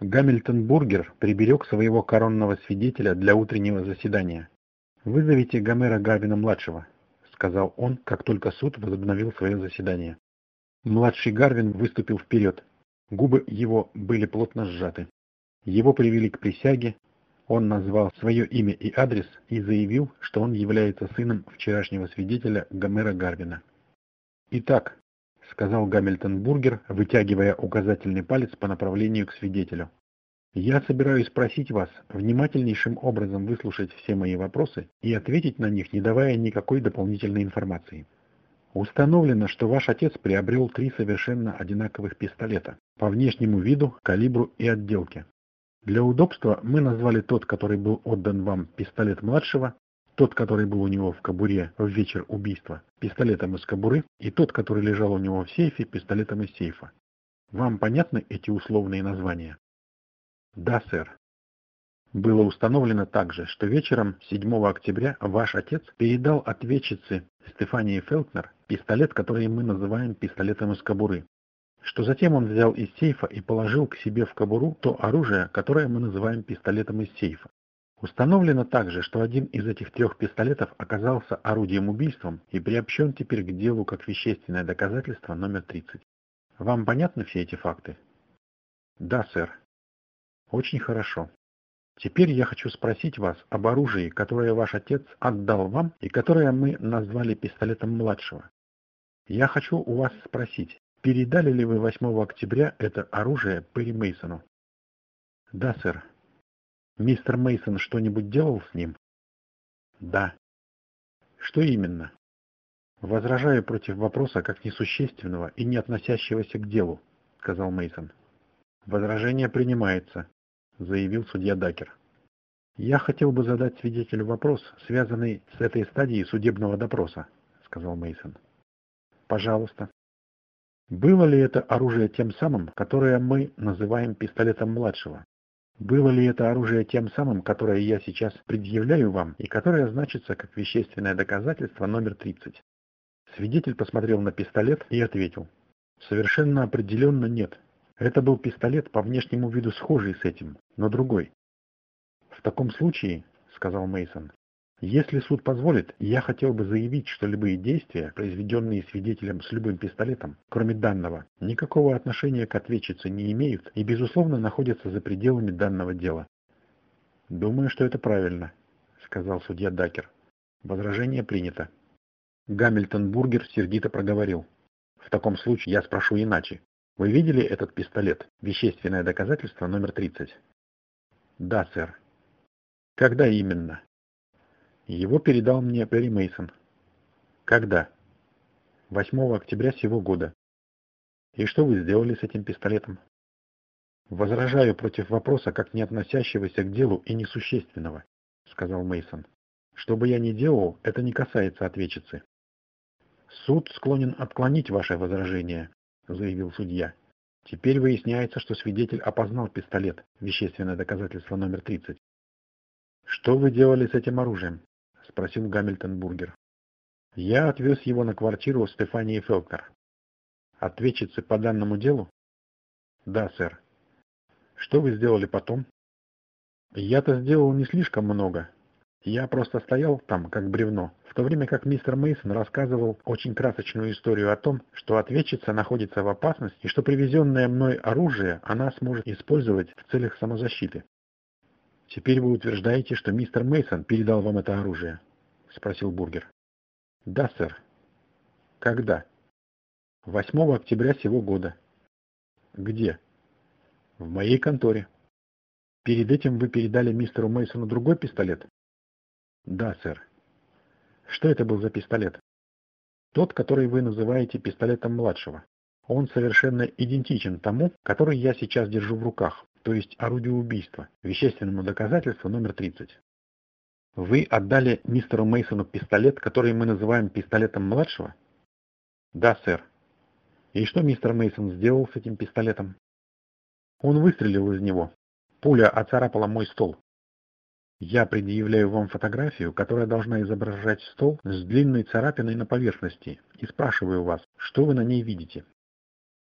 Гамильтон Бургер приберег своего коронного свидетеля для утреннего заседания. «Вызовите Гомера Гарвина-младшего», — сказал он, как только суд возобновил свое заседание. Младший Гарвин выступил вперед. Губы его были плотно сжаты. Его привели к присяге, он назвал свое имя и адрес и заявил, что он является сыном вчерашнего свидетеля Гомера Гарвина. «Итак», — сказал Гамильтон Бургер, вытягивая указательный палец по направлению к свидетелю. «Я собираюсь просить вас внимательнейшим образом выслушать все мои вопросы и ответить на них, не давая никакой дополнительной информации. Установлено, что ваш отец приобрел три совершенно одинаковых пистолета по внешнему виду, калибру и отделке. Для удобства мы назвали тот, который был отдан вам пистолет младшего, тот, который был у него в кобуре в вечер убийства, пистолетом из кобуры, и тот, который лежал у него в сейфе, пистолетом из сейфа. Вам понятны эти условные названия? Да, сэр. Было установлено также, что вечером 7 октября ваш отец передал ответчице Стефании Фелкнер пистолет, который мы называем пистолетом из кобуры. Что затем он взял из сейфа и положил к себе в кобуру то оружие, которое мы называем пистолетом из сейфа. Установлено также, что один из этих трех пистолетов оказался орудием убийством и приобщен теперь к делу как вещественное доказательство номер 30. Вам понятны все эти факты? Да, сэр. Очень хорошо. Теперь я хочу спросить вас об оружии, которое ваш отец отдал вам и которое мы назвали пистолетом младшего. Я хочу у вас спросить, передали ли вы 8 октября это оружие Перри Мейсону? Да, сэр. Мистер Мейсон что-нибудь делал с ним? Да. Что именно? Возражаю против вопроса как несущественного и не относящегося к делу, сказал Мейсон. Возражение принимается, заявил судья Дакер. Я хотел бы задать свидетелю вопрос, связанный с этой стадией судебного допроса, сказал Мейсон. Пожалуйста. Было ли это оружие тем самым, которое мы называем пистолетом младшего? Было ли это оружие тем самым, которое я сейчас предъявляю вам и которое значится как вещественное доказательство номер 30? Свидетель посмотрел на пистолет и ответил. Совершенно определенно нет. Это был пистолет по внешнему виду схожий с этим, но другой. В таком случае, сказал Мейсон, если суд позволит, я хотел бы заявить, что любые действия, произведенные свидетелем с любым пистолетом, кроме данного, никакого отношения к ответчице не имеют и, безусловно, находятся за пределами данного дела. «Думаю, что это правильно», — сказал судья Дакер. Возражение принято. Гамильтон Бургер сердито проговорил. «В таком случае я спрошу иначе. Вы видели этот пистолет? Вещественное доказательство номер 30?» «Да, сэр». «Когда именно?» Его передал мне Перри Мейсон. Когда? 8 октября сего года. И что вы сделали с этим пистолетом? Возражаю против вопроса, как не относящегося к делу и несущественного, сказал Мейсон. Что бы я ни делал, это не касается ответчицы. Суд склонен отклонить ваше возражение, заявил судья. Теперь выясняется, что свидетель опознал пистолет, вещественное доказательство номер 30. Что вы делали с этим оружием? — спросил Гамильтон Бургер. «Я отвез его на квартиру Стефании Фелкер. Ответчицы по данному делу?» «Да, сэр». «Что вы сделали потом?» «Я-то сделал не слишком много. Я просто стоял там, как бревно, в то время как мистер Мейсон рассказывал очень красочную историю о том, что ответчица находится в опасности и что привезенное мной оружие она сможет использовать в целях самозащиты. Теперь вы утверждаете, что мистер Мейсон передал вам это оружие? Спросил Бургер. Да, сэр. Когда? 8 октября сего года. Где? В моей конторе. Перед этим вы передали мистеру Мейсону другой пистолет? Да, сэр. Что это был за пистолет? Тот, который вы называете пистолетом младшего. Он совершенно идентичен тому, который я сейчас держу в руках то есть орудию убийства, вещественному доказательству номер 30. Вы отдали мистеру Мейсону пистолет, который мы называем пистолетом младшего? Да, сэр. И что мистер Мейсон сделал с этим пистолетом? Он выстрелил из него. Пуля оцарапала мой стол. Я предъявляю вам фотографию, которая должна изображать стол с длинной царапиной на поверхности, и спрашиваю вас, что вы на ней видите.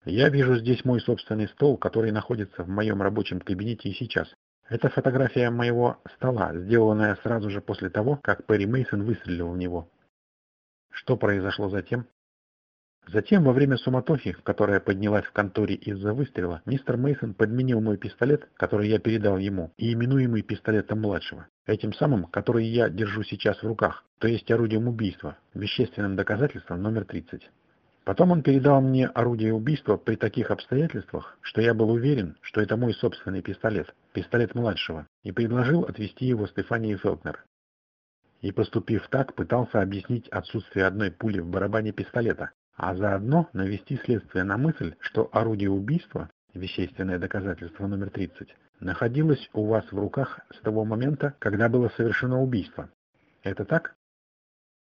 Я вижу здесь мой собственный стол, который находится в моем рабочем кабинете и сейчас. Это фотография моего стола, сделанная сразу же после того, как Перри Мейсон выстрелил в него. Что произошло затем? Затем, во время суматохи, которая поднялась в конторе из-за выстрела, мистер Мейсон подменил мой пистолет, который я передал ему, и именуемый пистолетом младшего, этим самым, который я держу сейчас в руках, то есть орудием убийства, вещественным доказательством номер 30. Потом он передал мне орудие убийства при таких обстоятельствах, что я был уверен, что это мой собственный пистолет, пистолет младшего, и предложил отвезти его Стефании Фелкнер. И поступив так, пытался объяснить отсутствие одной пули в барабане пистолета, а заодно навести следствие на мысль, что орудие убийства, вещественное доказательство номер 30, находилось у вас в руках с того момента, когда было совершено убийство. Это так?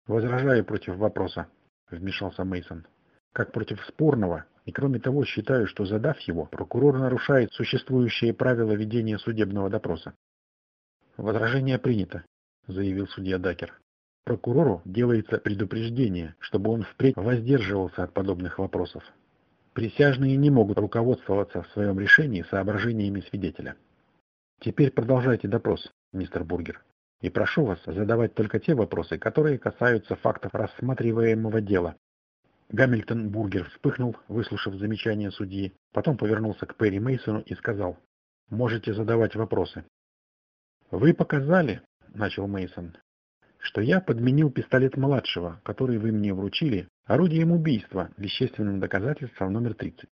Возражаю против вопроса, вмешался Мейсон. Как против спорного, и кроме того считаю, что задав его, прокурор нарушает существующие правила ведения судебного допроса. Возражение принято, заявил судья Дакер. Прокурору делается предупреждение, чтобы он впредь воздерживался от подобных вопросов. Присяжные не могут руководствоваться в своем решении соображениями свидетеля. Теперь продолжайте допрос, мистер Бургер. И прошу вас задавать только те вопросы, которые касаются фактов рассматриваемого дела. Гамильтон Бургер вспыхнул, выслушав замечание судьи, потом повернулся к Перри Мейсону и сказал, «Можете задавать вопросы». «Вы показали, — начал Мейсон, что я подменил пистолет младшего, который вы мне вручили, орудием убийства, вещественным доказательством номер 30.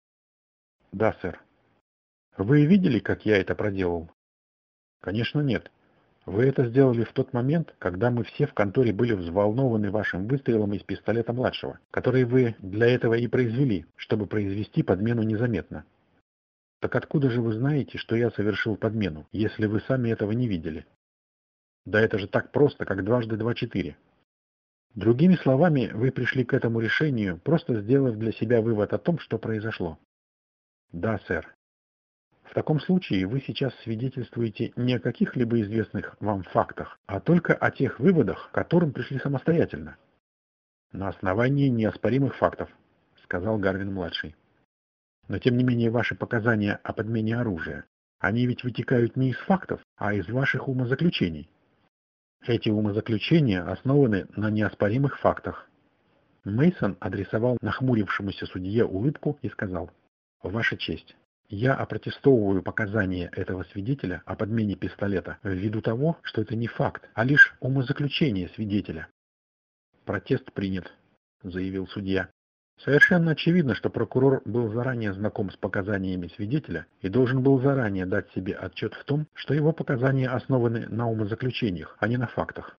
Да, сэр. Вы видели, как я это проделал? Конечно, нет. Вы это сделали в тот момент, когда мы все в конторе были взволнованы вашим выстрелом из пистолета младшего, который вы для этого и произвели, чтобы произвести подмену незаметно. Так откуда же вы знаете, что я совершил подмену, если вы сами этого не видели? Да это же так просто, как дважды два четыре. Другими словами, вы пришли к этому решению, просто сделав для себя вывод о том, что произошло. Да, сэр. Таком случае вы сейчас свидетельствуете не о каких-либо известных вам фактах, а только о тех выводах, к которым пришли самостоятельно. На основании неоспоримых фактов, сказал Гарвин-младший. Но тем не менее ваши показания о подмене оружия, они ведь вытекают не из фактов, а из ваших умозаключений. Эти умозаключения основаны на неоспоримых фактах. Мейсон адресовал нахмурившемуся судье улыбку и сказал, «Ваша честь, я опротестовываю показания этого свидетеля о подмене пистолета ввиду того, что это не факт, а лишь умозаключение свидетеля». «Протест принят», — заявил судья. Совершенно очевидно, что прокурор был заранее знаком с показаниями свидетеля и должен был заранее дать себе отчет в том, что его показания основаны на умозаключениях, а не на фактах.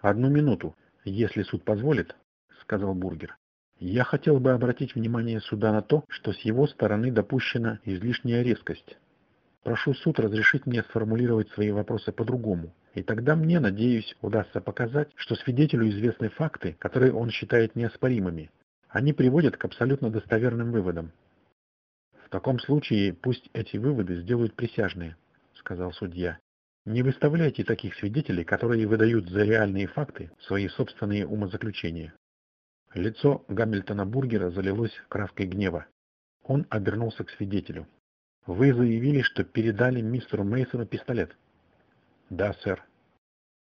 «Одну минуту, если суд позволит», — сказал Бургер. «Я хотел бы обратить внимание суда на то, что с его стороны допущена излишняя резкость. Прошу суд разрешить мне сформулировать свои вопросы по-другому, и тогда мне, надеюсь, удастся показать, что свидетелю известны факты, которые он считает неоспоримыми, они приводят к абсолютно достоверным выводам. В таком случае пусть эти выводы сделают присяжные, сказал судья. Не выставляйте таких свидетелей, которые выдают за реальные факты свои собственные умозаключения. Лицо Гамильтона Бургера залилось краской гнева. Он обернулся к свидетелю. Вы заявили, что передали мистеру Мейсону пистолет? Да, сэр.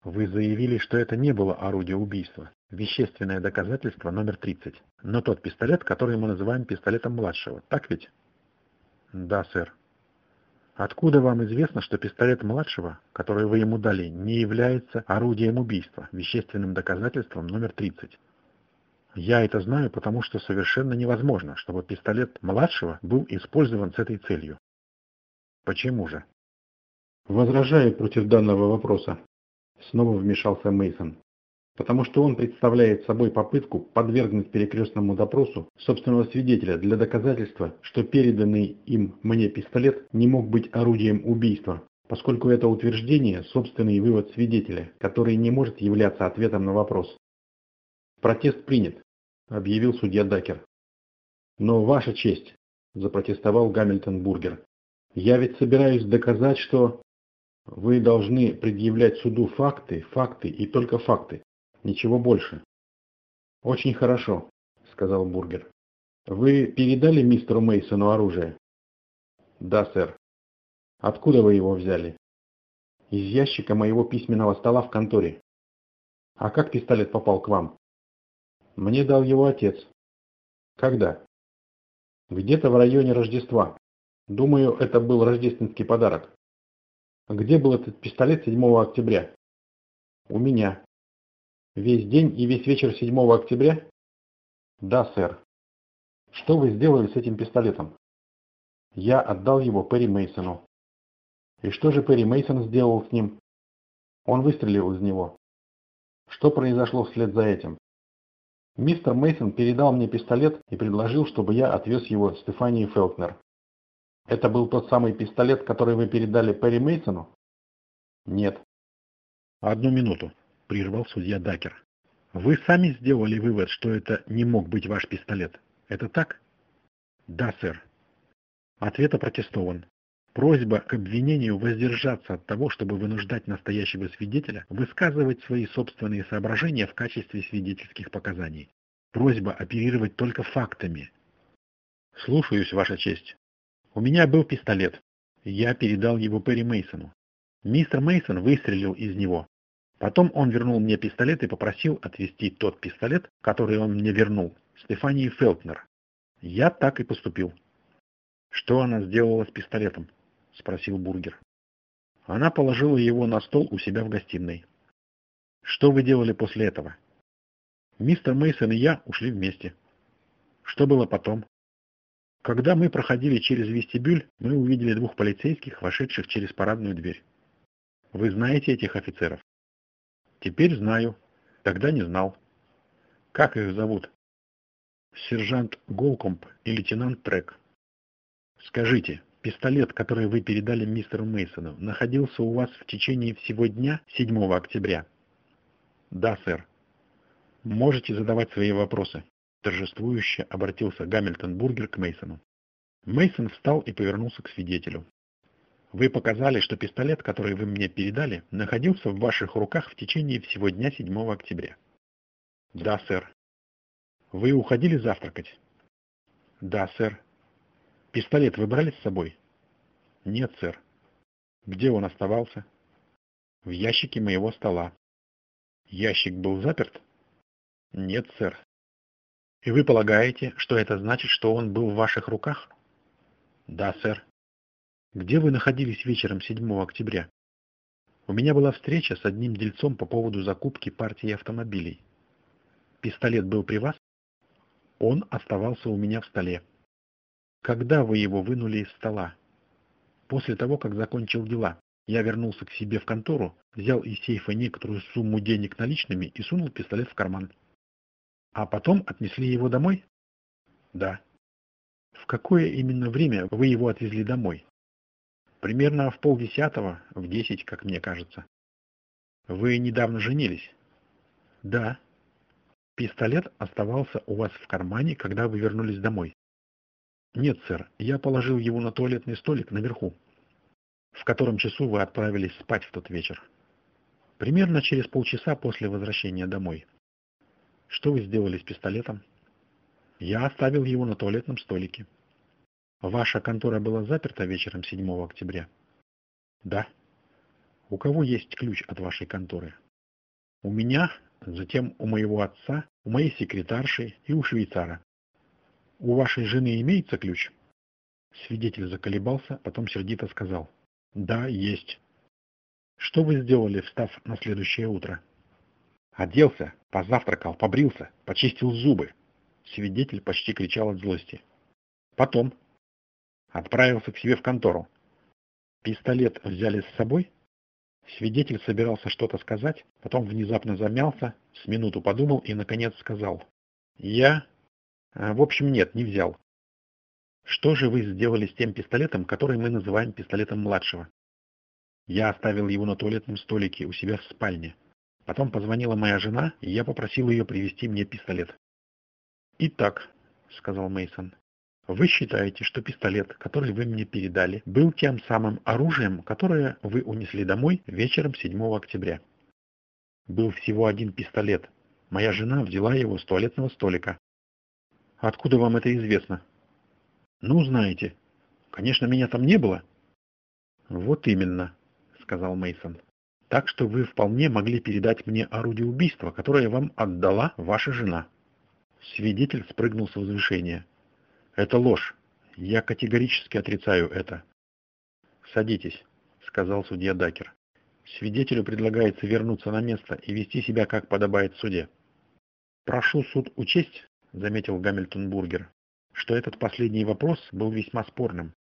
Вы заявили, что это не было орудие убийства. Вещественное доказательство номер 30. Но тот пистолет, который мы называем пистолетом младшего. Так ведь? Да, сэр. Откуда вам известно, что пистолет младшего, который вы ему дали, не является орудием убийства, вещественным доказательством номер 30? Я это знаю, потому что совершенно невозможно, чтобы пистолет младшего был использован с этой целью. Почему же? Возражаю против данного вопроса. Снова вмешался Мейсон потому что он представляет собой попытку подвергнуть перекрестному допросу собственного свидетеля для доказательства, что переданный им мне пистолет не мог быть орудием убийства, поскольку это утверждение – собственный вывод свидетеля, который не может являться ответом на вопрос. «Протест принят», – объявил судья Дакер. «Но ваша честь», – запротестовал Гамильтон Бургер, – «я ведь собираюсь доказать, что...» «Вы должны предъявлять суду факты, факты и только факты. Ничего больше. Очень хорошо, сказал Бургер. Вы передали мистеру Мейсону оружие? Да, сэр. Откуда вы его взяли? Из ящика моего письменного стола в конторе. А как пистолет попал к вам? Мне дал его отец. Когда? Где-то в районе Рождества. Думаю, это был рождественский подарок. Где был этот пистолет 7 октября? У меня. Весь день и весь вечер 7 октября? Да, сэр. Что вы сделали с этим пистолетом? Я отдал его Перри Мейсону. И что же Перри Мейсон сделал с ним? Он выстрелил из него. Что произошло вслед за этим? Мистер Мейсон передал мне пистолет и предложил, чтобы я отвез его Стефании Фелкнер. Это был тот самый пистолет, который вы передали Перри Мейсону? Нет. Одну минуту, прервал судья Дакер. Вы сами сделали вывод, что это не мог быть ваш пистолет. Это так? Да, сэр. Ответ опротестован. Просьба к обвинению воздержаться от того, чтобы вынуждать настоящего свидетеля высказывать свои собственные соображения в качестве свидетельских показаний. Просьба оперировать только фактами. Слушаюсь, Ваша честь. У меня был пистолет. Я передал его Перри Мейсону. Мистер Мейсон выстрелил из него. Потом он вернул мне пистолет и попросил отвезти тот пистолет, который он мне вернул, Стефании Фелтнер. Я так и поступил. Что она сделала с пистолетом? Спросил Бургер. Она положила его на стол у себя в гостиной. Что вы делали после этого? Мистер Мейсон и я ушли вместе. Что было потом? Когда мы проходили через вестибюль, мы увидели двух полицейских, вошедших через парадную дверь. Вы знаете этих офицеров? Теперь знаю. Тогда не знал. Как их зовут? Сержант Голкомп и лейтенант Трек. Скажите, пистолет, который вы передали мистеру Мейсону, находился у вас в течение всего дня 7 октября? Да, сэр. Можете задавать свои вопросы торжествующе обратился Гамильтон Бургер к Мейсону. Мейсон встал и повернулся к свидетелю. Вы показали, что пистолет, который вы мне передали, находился в ваших руках в течение всего дня 7 октября. Да, сэр. Вы уходили завтракать? Да, сэр. Пистолет вы брали с собой? Нет, сэр. Где он оставался? В ящике моего стола. Ящик был заперт? Нет, сэр. И вы полагаете, что это значит, что он был в ваших руках? Да, сэр. Где вы находились вечером 7 октября? У меня была встреча с одним дельцом по поводу закупки партии автомобилей. Пистолет был при вас? Он оставался у меня в столе. Когда вы его вынули из стола? После того, как закончил дела. Я вернулся к себе в контору, взял из сейфа некоторую сумму денег наличными и сунул пистолет в карман. А потом отнесли его домой? Да. В какое именно время вы его отвезли домой? Примерно в полдесятого, в десять, как мне кажется. Вы недавно женились? Да. Пистолет оставался у вас в кармане, когда вы вернулись домой? Нет, сэр, я положил его на туалетный столик наверху. В котором часу вы отправились спать в тот вечер? Примерно через полчаса после возвращения домой. Что вы сделали с пистолетом? Я оставил его на туалетном столике. Ваша контора была заперта вечером 7 октября? Да. У кого есть ключ от вашей конторы? У меня, затем у моего отца, у моей секретарши и у швейцара. У вашей жены имеется ключ? Свидетель заколебался, потом сердито сказал. Да, есть. Что вы сделали, встав на следующее утро? Оделся, позавтракал, побрился, почистил зубы. Свидетель почти кричал от злости. Потом отправился к себе в контору. Пистолет взяли с собой? Свидетель собирался что-то сказать, потом внезапно замялся, с минуту подумал и, наконец, сказал. «Я... А, в общем, нет, не взял. Что же вы сделали с тем пистолетом, который мы называем пистолетом младшего? Я оставил его на туалетном столике у себя в спальне. Потом позвонила моя жена, и я попросил ее привезти мне пистолет. «Итак», — сказал Мейсон, — «вы считаете, что пистолет, который вы мне передали, был тем самым оружием, которое вы унесли домой вечером 7 октября?» «Был всего один пистолет. Моя жена взяла его с туалетного столика». Откуда вам это известно? Ну, знаете. Конечно, меня там не было. Вот именно, сказал Мейсон. Так что вы вполне могли передать мне орудие убийства, которое вам отдала ваша жена. Свидетель спрыгнул с возвышения. Это ложь. Я категорически отрицаю это. Садитесь, сказал судья Дакер. Свидетелю предлагается вернуться на место и вести себя, как подобает суде. Прошу суд учесть, заметил Гамильтон Бургер, что этот последний вопрос был весьма спорным.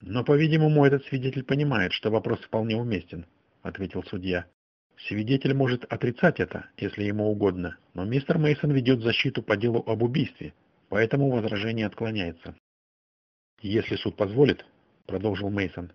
Но, по-видимому, этот свидетель понимает, что вопрос вполне уместен, ответил судья. Свидетель может отрицать это, если ему угодно, но мистер Мейсон ведет защиту по делу об убийстве, поэтому возражение отклоняется. Если суд позволит, продолжил Мейсон,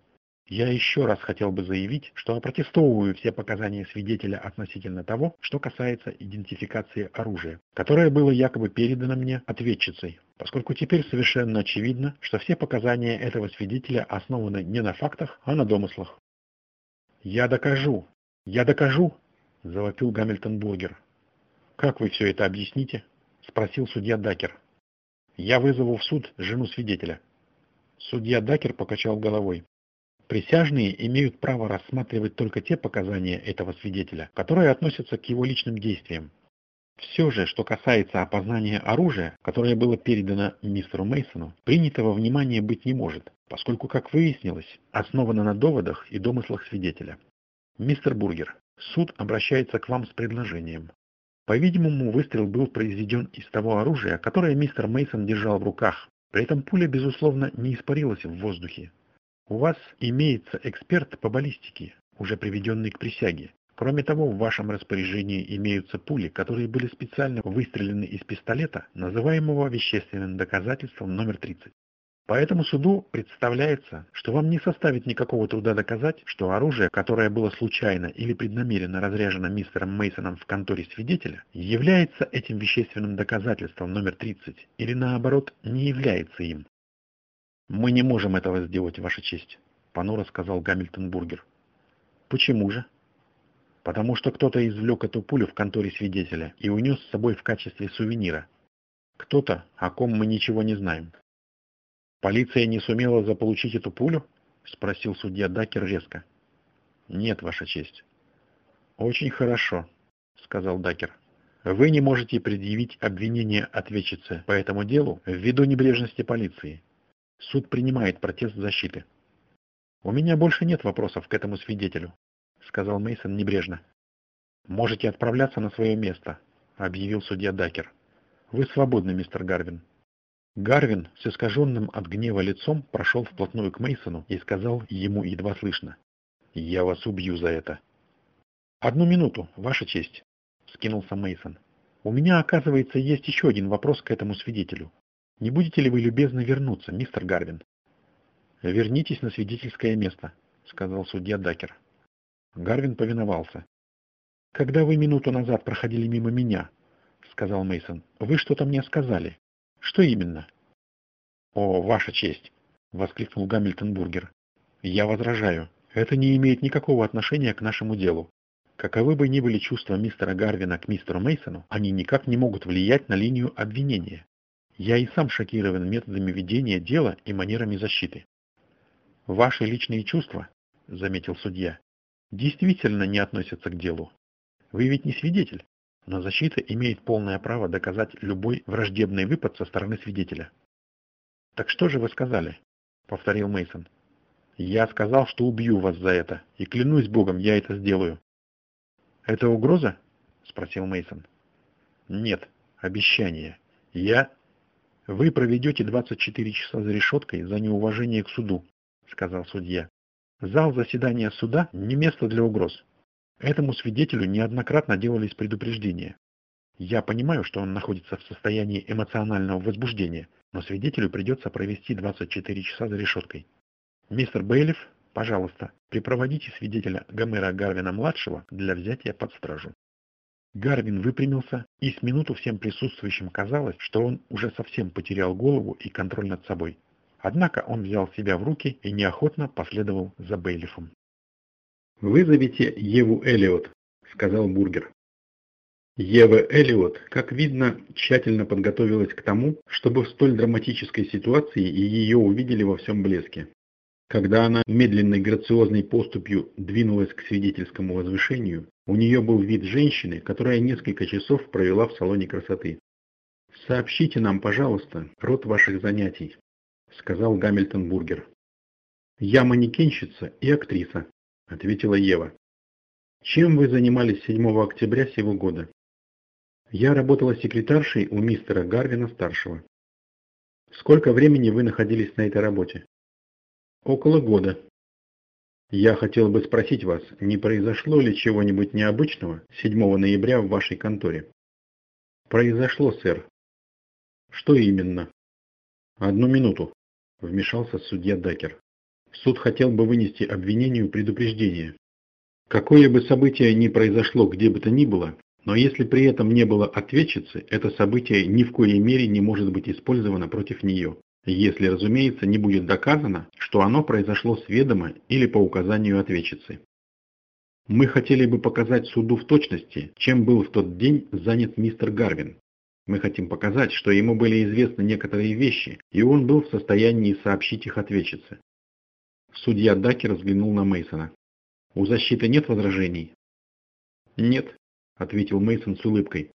я еще раз хотел бы заявить, что опротестовываю все показания свидетеля относительно того, что касается идентификации оружия, которое было якобы передано мне ответчицей, поскольку теперь совершенно очевидно, что все показания этого свидетеля основаны не на фактах, а на домыслах. «Я докажу! Я докажу!» – завопил Гамильтон Бургер. «Как вы все это объясните?» – спросил судья Дакер. «Я вызову в суд жену свидетеля». Судья Дакер покачал головой. Присяжные имеют право рассматривать только те показания этого свидетеля, которые относятся к его личным действиям. Все же, что касается опознания оружия, которое было передано мистеру Мейсону, принято во внимание быть не может, поскольку, как выяснилось, основано на доводах и домыслах свидетеля. Мистер Бургер, суд обращается к вам с предложением. По-видимому, выстрел был произведен из того оружия, которое мистер Мейсон держал в руках. При этом пуля, безусловно, не испарилась в воздухе, у вас имеется эксперт по баллистике, уже приведенный к присяге. Кроме того, в вашем распоряжении имеются пули, которые были специально выстрелены из пистолета, называемого вещественным доказательством номер 30. Поэтому суду представляется, что вам не составит никакого труда доказать, что оружие, которое было случайно или преднамеренно разряжено мистером Мейсоном в конторе свидетеля, является этим вещественным доказательством номер 30 или наоборот не является им. «Мы не можем этого сделать, Ваша честь», — понуро сказал Гамильтон Бургер. «Почему же?» «Потому что кто-то извлек эту пулю в конторе свидетеля и унес с собой в качестве сувенира. Кто-то, о ком мы ничего не знаем». «Полиция не сумела заполучить эту пулю?» — спросил судья Дакер резко. «Нет, Ваша честь». «Очень хорошо», — сказал Дакер. «Вы не можете предъявить обвинение ответчице по этому делу ввиду небрежности полиции. Суд принимает протест защиты. У меня больше нет вопросов к этому свидетелю, сказал Мейсон небрежно. Можете отправляться на свое место, объявил судья Дакер. Вы свободны, мистер Гарвин. Гарвин с искаженным от гнева лицом прошел вплотную к Мейсону и сказал ему едва слышно: "Я вас убью за это". Одну минуту, ваша честь, скинулся Мейсон. У меня, оказывается, есть еще один вопрос к этому свидетелю. Не будете ли вы любезны вернуться, мистер Гарвин? Вернитесь на свидетельское место, сказал судья Дакер. Гарвин повиновался. Когда вы минуту назад проходили мимо меня, сказал Мейсон, вы что-то мне сказали. Что именно? О, ваша честь, воскликнул Гамильтон Бургер. Я возражаю. Это не имеет никакого отношения к нашему делу. Каковы бы ни были чувства мистера Гарвина к мистеру Мейсону, они никак не могут влиять на линию обвинения. Я и сам шокирован методами ведения дела и манерами защиты. Ваши личные чувства, заметил судья, действительно не относятся к делу. Вы ведь не свидетель, но защита имеет полное право доказать любой враждебный выпад со стороны свидетеля. Так что же вы сказали? повторил Мейсон. Я сказал, что убью вас за это, и клянусь богом, я это сделаю. Это угроза? спросил Мейсон. Нет, обещание. Я «Вы проведете 24 часа за решеткой за неуважение к суду», — сказал судья. «Зал заседания суда — не место для угроз. Этому свидетелю неоднократно делались предупреждения. Я понимаю, что он находится в состоянии эмоционального возбуждения, но свидетелю придется провести 24 часа за решеткой. Мистер Бейлиф, пожалуйста, припроводите свидетеля Гомера Гарвина-младшего для взятия под стражу. Гарвин выпрямился, и с минуту всем присутствующим казалось, что он уже совсем потерял голову и контроль над собой. Однако он взял себя в руки и неохотно последовал за Бейлифом. «Вызовите Еву Эллиот», — сказал Бургер. Ева Эллиот, как видно, тщательно подготовилась к тому, чтобы в столь драматической ситуации и ее увидели во всем блеске. Когда она медленной грациозной поступью двинулась к свидетельскому возвышению, у нее был вид женщины, которая несколько часов провела в салоне красоты. «Сообщите нам, пожалуйста, род ваших занятий», — сказал Гамильтон Бургер. «Я манекенщица и актриса», — ответила Ева. «Чем вы занимались 7 октября сего года?» Я работала секретаршей у мистера Гарвина-старшего. Сколько времени вы находились на этой работе? Около года. Я хотел бы спросить вас, не произошло ли чего-нибудь необычного 7 ноября в вашей конторе? Произошло, сэр. Что именно? Одну минуту, вмешался судья Дакер. Суд хотел бы вынести обвинению предупреждение. Какое бы событие ни произошло где бы то ни было, но если при этом не было ответчицы, это событие ни в коей мере не может быть использовано против нее, если, разумеется, не будет доказано, что оно произошло с ведома или по указанию ответчицы. Мы хотели бы показать суду в точности, чем был в тот день занят мистер Гарвин. Мы хотим показать, что ему были известны некоторые вещи, и он был в состоянии сообщить их ответчице. Судья Дакер взглянул на Мейсона. У защиты нет возражений? Нет, – ответил Мейсон с улыбкой.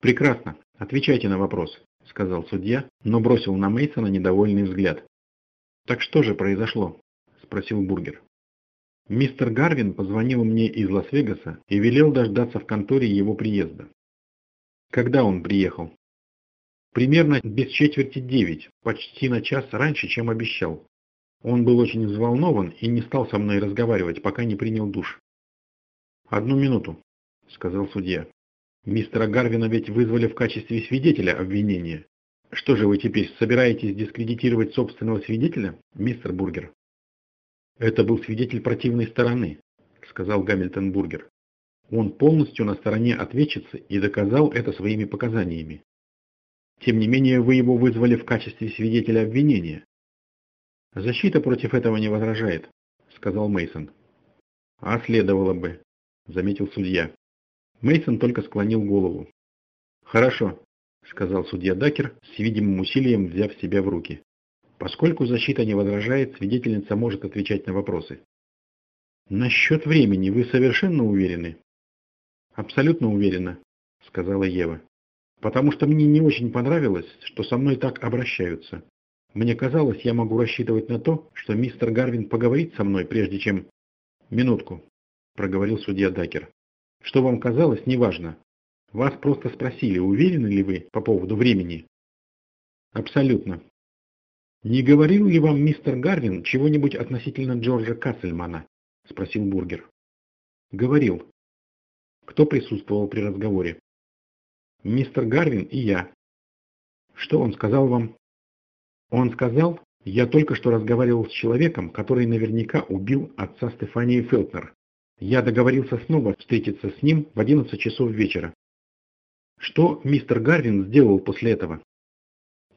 «Прекрасно. Отвечайте на вопрос», – сказал судья, но бросил на Мейсона недовольный взгляд. «Так что же произошло?» – спросил Бургер. «Мистер Гарвин позвонил мне из Лас-Вегаса и велел дождаться в конторе его приезда». «Когда он приехал?» «Примерно без четверти девять, почти на час раньше, чем обещал. Он был очень взволнован и не стал со мной разговаривать, пока не принял душ». «Одну минуту», — сказал судья. «Мистера Гарвина ведь вызвали в качестве свидетеля обвинения. Что же вы теперь собираетесь дискредитировать собственного свидетеля, мистер Бургер?» «Это был свидетель противной стороны», — сказал Гамильтон Бургер. «Он полностью на стороне ответчицы и доказал это своими показаниями. Тем не менее, вы его вызвали в качестве свидетеля обвинения». «Защита против этого не возражает», — сказал Мейсон. «А следовало бы», — заметил судья. Мейсон только склонил голову. «Хорошо», – сказал судья Дакер, с видимым усилием взяв себя в руки. «Поскольку защита не возражает, свидетельница может отвечать на вопросы». «Насчет времени вы совершенно уверены?» «Абсолютно уверена», – сказала Ева. «Потому что мне не очень понравилось, что со мной так обращаются. Мне казалось, я могу рассчитывать на то, что мистер Гарвин поговорит со мной, прежде чем...» «Минутку», – проговорил судья Дакер. Что вам казалось, неважно. Вас просто спросили, уверены ли вы по поводу времени? Абсолютно. Не говорил ли вам мистер Гарвин чего-нибудь относительно Джорджа Кассельмана? Спросил Бургер. Говорил. Кто присутствовал при разговоре? Мистер Гарвин и я. Что он сказал вам? Он сказал, я только что разговаривал с человеком, который наверняка убил отца Стефании Фелтнер. Я договорился снова встретиться с ним в 11 часов вечера. Что мистер Гарвин сделал после этого?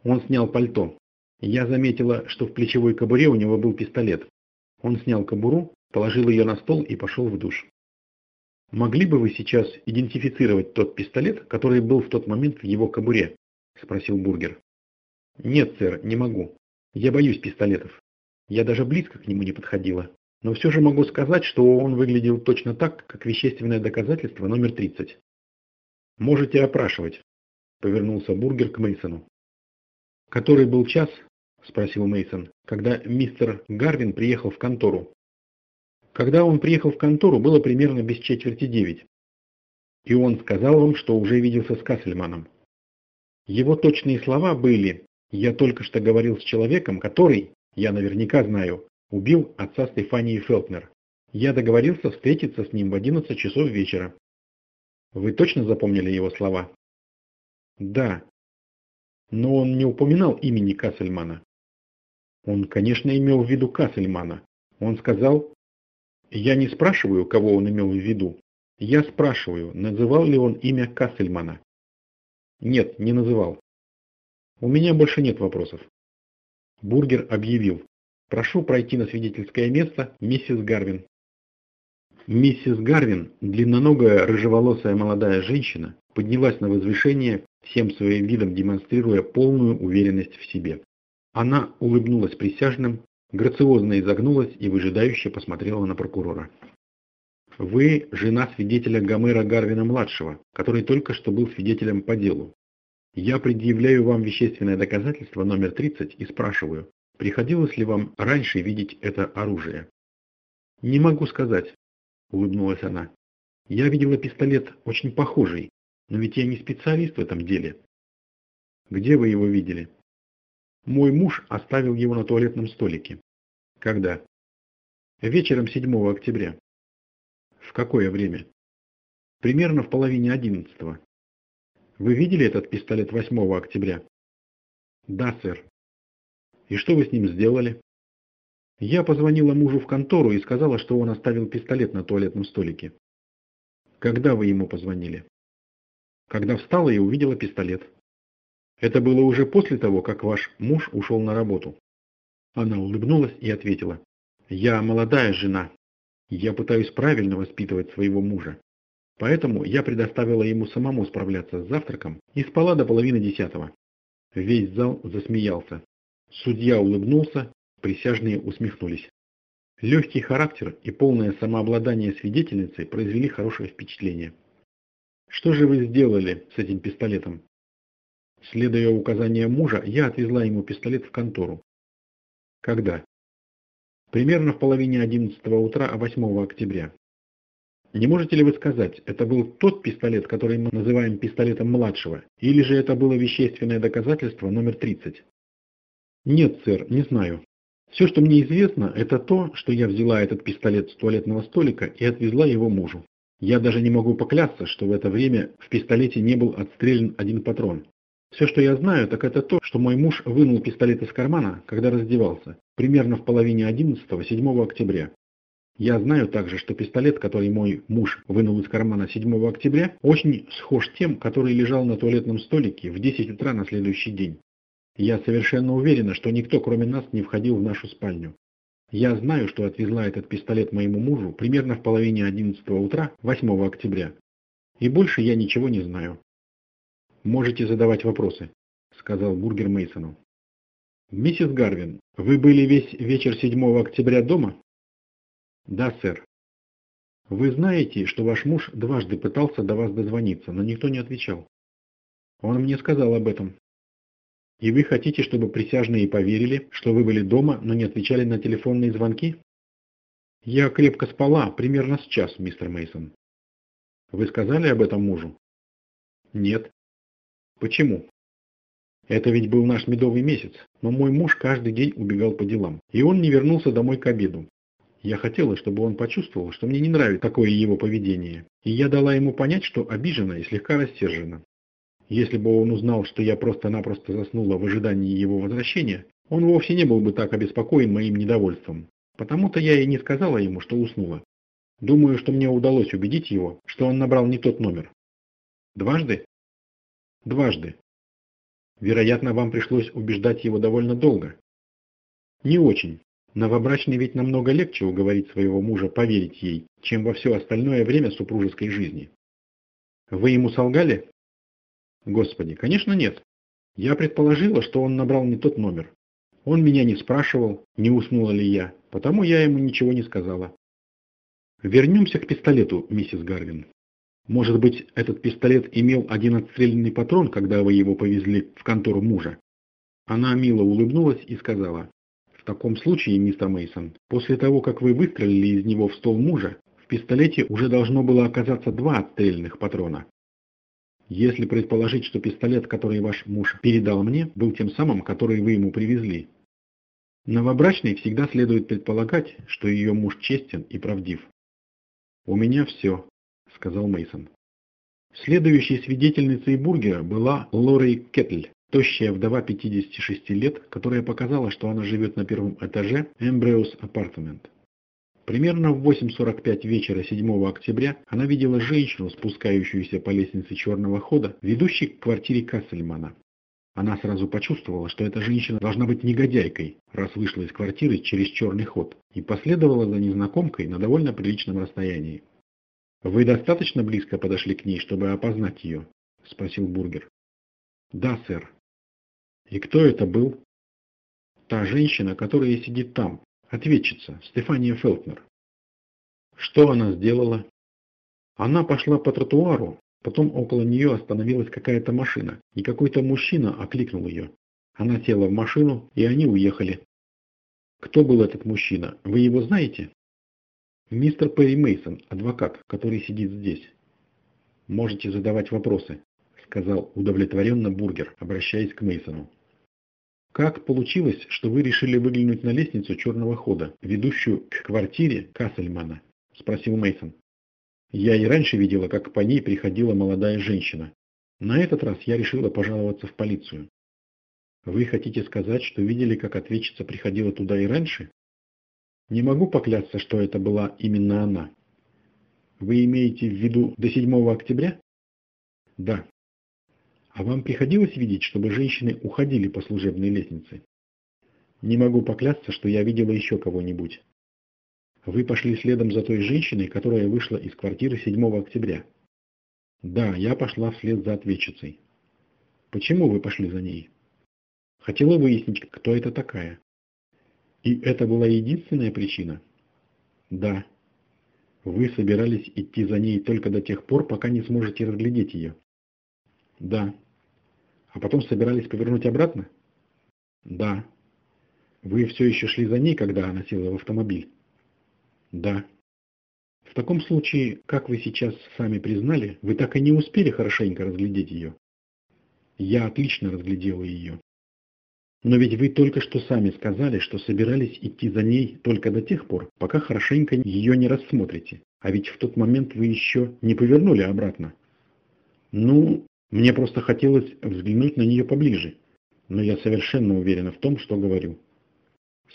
Он снял пальто. Я заметила, что в плечевой кобуре у него был пистолет. Он снял кобуру, положил ее на стол и пошел в душ. «Могли бы вы сейчас идентифицировать тот пистолет, который был в тот момент в его кобуре?» – спросил Бургер. «Нет, сэр, не могу. Я боюсь пистолетов. Я даже близко к нему не подходила. Но все же могу сказать, что он выглядел точно так, как вещественное доказательство номер 30. «Можете опрашивать», — повернулся Бургер к Мейсону. «Который был час?» — спросил Мейсон, когда мистер Гарвин приехал в контору. Когда он приехал в контору, было примерно без четверти девять. И он сказал вам, что уже виделся с Кассельманом. Его точные слова были «Я только что говорил с человеком, который, я наверняка знаю, убил отца Стефании Фелтнер. Я договорился встретиться с ним в 11 часов вечера. Вы точно запомнили его слова? Да. Но он не упоминал имени Кассельмана. Он, конечно, имел в виду Кассельмана. Он сказал... Я не спрашиваю, кого он имел в виду. Я спрашиваю, называл ли он имя Кассельмана. Нет, не называл. У меня больше нет вопросов. Бургер объявил. Прошу пройти на свидетельское место, миссис Гарвин. Миссис Гарвин, длинноногая рыжеволосая молодая женщина, поднялась на возвышение, всем своим видом демонстрируя полную уверенность в себе. Она улыбнулась присяжным, грациозно изогнулась и выжидающе посмотрела на прокурора. «Вы жена свидетеля Гомера Гарвина-младшего, который только что был свидетелем по делу. Я предъявляю вам вещественное доказательство номер 30 и спрашиваю, приходилось ли вам раньше видеть это оружие?» «Не могу сказать. — улыбнулась она. «Я видела пистолет очень похожий, но ведь я не специалист в этом деле». «Где вы его видели?» «Мой муж оставил его на туалетном столике». «Когда?» «Вечером 7 октября». «В какое время?» «Примерно в половине одиннадцатого». «Вы видели этот пистолет 8 октября?» «Да, сэр». «И что вы с ним сделали?» Я позвонила мужу в контору и сказала, что он оставил пистолет на туалетном столике. Когда вы ему позвонили? Когда встала и увидела пистолет. Это было уже после того, как ваш муж ушел на работу. Она улыбнулась и ответила. Я молодая жена. Я пытаюсь правильно воспитывать своего мужа. Поэтому я предоставила ему самому справляться с завтраком и спала до половины десятого. Весь зал засмеялся. Судья улыбнулся Присяжные усмехнулись. Легкий характер и полное самообладание свидетельницы произвели хорошее впечатление. «Что же вы сделали с этим пистолетом?» Следуя указаниям мужа, я отвезла ему пистолет в контору. Когда? Примерно в половине 11 утра 8 октября. Не можете ли вы сказать, это был тот пистолет, который мы называем пистолетом младшего, или же это было вещественное доказательство номер 30? Нет, сэр, не знаю. Все, что мне известно, это то, что я взяла этот пистолет с туалетного столика и отвезла его мужу. Я даже не могу поклясться, что в это время в пистолете не был отстрелян один патрон. Все, что я знаю, так это то, что мой муж вынул пистолет из кармана, когда раздевался, примерно в половине 11 7 октября. Я знаю также, что пистолет, который мой муж вынул из кармана 7 октября, очень схож тем, который лежал на туалетном столике в 10 утра на следующий день. Я совершенно уверена, что никто кроме нас не входил в нашу спальню. Я знаю, что отвезла этот пистолет моему мужу примерно в половине 11 утра 8 октября. И больше я ничего не знаю. Можете задавать вопросы, сказал Бургер Мейсону. Миссис Гарвин, вы были весь вечер 7 октября дома? Да, сэр. Вы знаете, что ваш муж дважды пытался до вас дозвониться, но никто не отвечал. Он мне сказал об этом. И вы хотите, чтобы присяжные поверили, что вы были дома, но не отвечали на телефонные звонки? Я крепко спала, примерно с час, мистер Мейсон. Вы сказали об этом мужу? Нет. Почему? Это ведь был наш медовый месяц, но мой муж каждый день убегал по делам, и он не вернулся домой к обеду. Я хотела, чтобы он почувствовал, что мне не нравится такое его поведение, и я дала ему понять, что обижена и слегка рассержена. Если бы он узнал, что я просто-напросто заснула в ожидании его возвращения, он вовсе не был бы так обеспокоен моим недовольством. Потому-то я и не сказала ему, что уснула. Думаю, что мне удалось убедить его, что он набрал не тот номер. Дважды? Дважды. Вероятно, вам пришлось убеждать его довольно долго. Не очень. Новобрачный ведь намного легче уговорить своего мужа поверить ей, чем во все остальное время супружеской жизни. Вы ему солгали? Господи, конечно нет. Я предположила, что он набрал не тот номер. Он меня не спрашивал, не уснула ли я, потому я ему ничего не сказала. Вернемся к пистолету, миссис Гарвин. Может быть, этот пистолет имел один отстрелянный патрон, когда вы его повезли в контору мужа? Она мило улыбнулась и сказала, «В таком случае, мистер Мейсон, после того, как вы выстрелили из него в стол мужа, в пистолете уже должно было оказаться два отстрельных патрона. Если предположить, что пистолет, который ваш муж передал мне, был тем самым, который вы ему привезли. Новобрачной всегда следует предполагать, что ее муж честен и правдив. «У меня все», — сказал Мейсон. Следующей свидетельницей Бургера была Лори Кеттль, тощая вдова 56 лет, которая показала, что она живет на первом этаже Эмбреус Апартамент. Примерно в 8.45 вечера 7 октября она видела женщину, спускающуюся по лестнице черного хода, ведущей к квартире Кассельмана. Она сразу почувствовала, что эта женщина должна быть негодяйкой, раз вышла из квартиры через черный ход, и последовала за незнакомкой на довольно приличном расстоянии. «Вы достаточно близко подошли к ней, чтобы опознать ее?» – спросил Бургер. «Да, сэр». «И кто это был?» «Та женщина, которая сидит там, ответчица, Стефания Фелтнер». «Что она сделала?» «Она пошла по тротуару, Потом около нее остановилась какая-то машина, и какой-то мужчина окликнул ее. Она села в машину, и они уехали. Кто был этот мужчина? Вы его знаете? Мистер Перри Мейсон, адвокат, который сидит здесь. Можете задавать вопросы, сказал удовлетворенно Бургер, обращаясь к Мейсону. Как получилось, что вы решили выглянуть на лестницу черного хода, ведущую к квартире Кассельмана? спросил Мейсон. Я и раньше видела, как по ней приходила молодая женщина. На этот раз я решила пожаловаться в полицию. Вы хотите сказать, что видели, как ответчица приходила туда и раньше? Не могу поклясться, что это была именно она. Вы имеете в виду до 7 октября? Да. А вам приходилось видеть, чтобы женщины уходили по служебной лестнице? Не могу поклясться, что я видела еще кого-нибудь. Вы пошли следом за той женщиной, которая вышла из квартиры 7 октября? Да, я пошла вслед за ответчицей. Почему вы пошли за ней? Хотела выяснить, кто это такая. И это была единственная причина? Да. Вы собирались идти за ней только до тех пор, пока не сможете разглядеть ее? Да. А потом собирались повернуть обратно? Да. Вы все еще шли за ней, когда она села в автомобиль? Да. В таком случае, как вы сейчас сами признали, вы так и не успели хорошенько разглядеть ее. Я отлично разглядела ее. Но ведь вы только что сами сказали, что собирались идти за ней только до тех пор, пока хорошенько ее не рассмотрите. А ведь в тот момент вы еще не повернули обратно. Ну, мне просто хотелось взглянуть на нее поближе. Но я совершенно уверена в том, что говорю.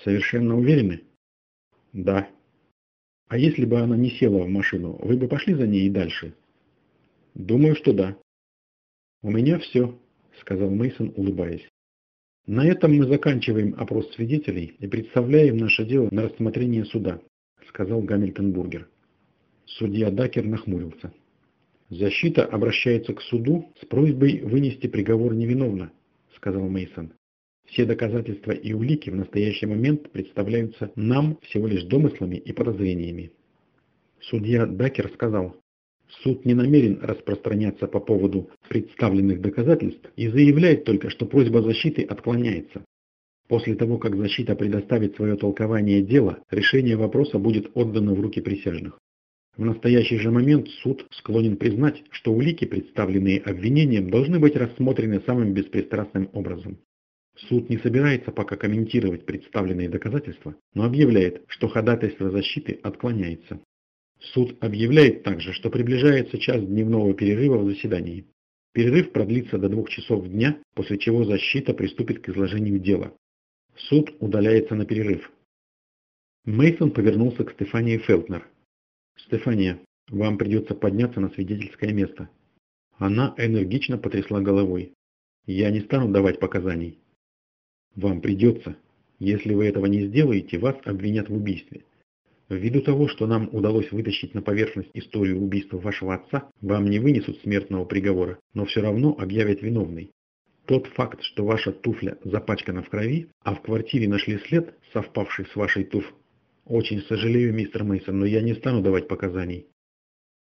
Совершенно уверены? Да. А если бы она не села в машину, вы бы пошли за ней и дальше? Думаю, что да. У меня все, сказал Мейсон, улыбаясь. На этом мы заканчиваем опрос свидетелей и представляем наше дело на рассмотрение суда, сказал Гамильтон Бургер. Судья Дакер нахмурился. Защита обращается к суду с просьбой вынести приговор невиновно, сказал Мейсон. Все доказательства и улики в настоящий момент представляются нам всего лишь домыслами и подозрениями. Судья Дакер сказал, суд не намерен распространяться по поводу представленных доказательств и заявляет только, что просьба защиты отклоняется. После того, как защита предоставит свое толкование дела, решение вопроса будет отдано в руки присяжных. В настоящий же момент суд склонен признать, что улики, представленные обвинением, должны быть рассмотрены самым беспристрастным образом. Суд не собирается пока комментировать представленные доказательства, но объявляет, что ходатайство защиты отклоняется. Суд объявляет также, что приближается час дневного перерыва в заседании. Перерыв продлится до двух часов дня, после чего защита приступит к изложению дела. Суд удаляется на перерыв. Мейсон повернулся к Стефании Фелтнер. «Стефания, вам придется подняться на свидетельское место». Она энергично потрясла головой. «Я не стану давать показаний. Вам придется. Если вы этого не сделаете, вас обвинят в убийстве. Ввиду того, что нам удалось вытащить на поверхность историю убийства вашего отца, вам не вынесут смертного приговора, но все равно объявят виновной. Тот факт, что ваша туфля запачкана в крови, а в квартире нашли след, совпавший с вашей туф. Очень сожалею, мистер Мейсон, но я не стану давать показаний.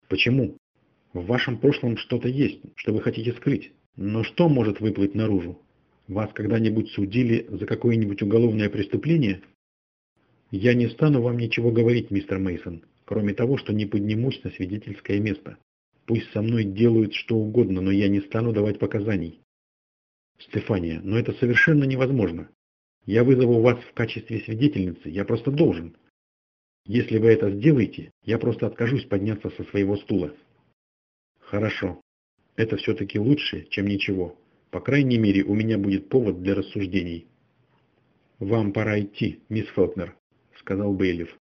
Почему? В вашем прошлом что-то есть, что вы хотите скрыть. Но что может выплыть наружу? Вас когда-нибудь судили за какое-нибудь уголовное преступление? Я не стану вам ничего говорить, мистер Мейсон, кроме того, что не поднимусь на свидетельское место. Пусть со мной делают что угодно, но я не стану давать показаний. Стефания, но это совершенно невозможно. Я вызову вас в качестве свидетельницы, я просто должен. Если вы это сделаете, я просто откажусь подняться со своего стула. Хорошо. Это все-таки лучше, чем ничего. По крайней мере, у меня будет повод для рассуждений. «Вам пора идти, мисс Фелтнер», — сказал Бейлиф.